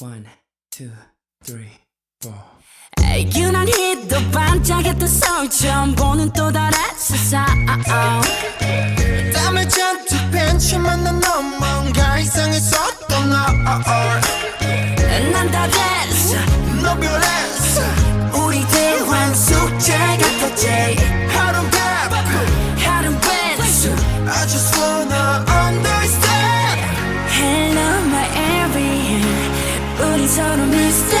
One, two, three, four. 에이, 유난 히도 반짝였던 서울 처음 보는 또 다른 세상. 땀을 잔뜩 뺀채 만난 너 뭔가 이상했었던 너. 난 다 됐어, 너 변했어. 우리 대환 숙제 같았지. 하루 갚고, 하루 뺏어. I just wanna understand. out a mistake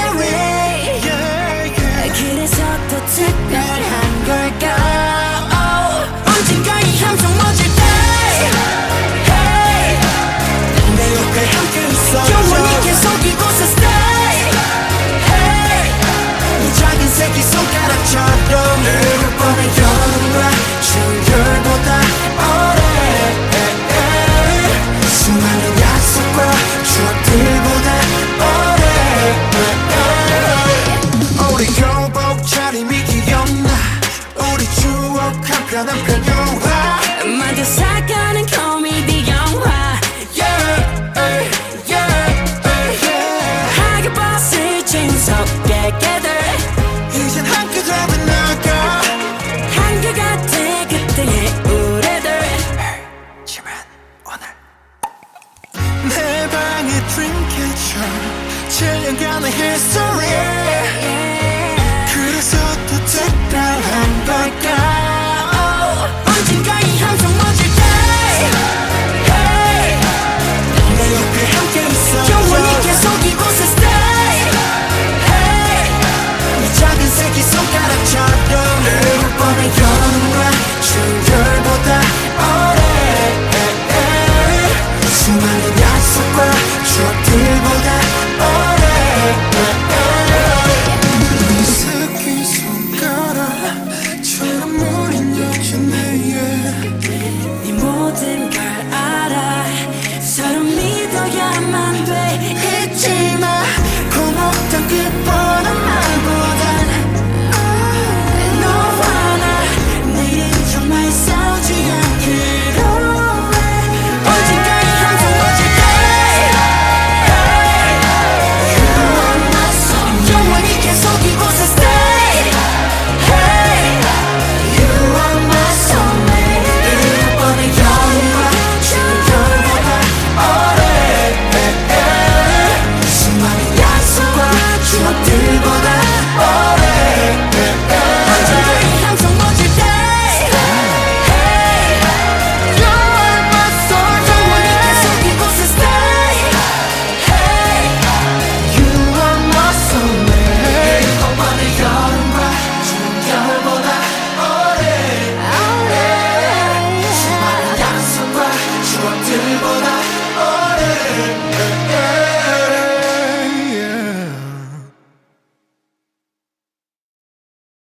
Ten down the history.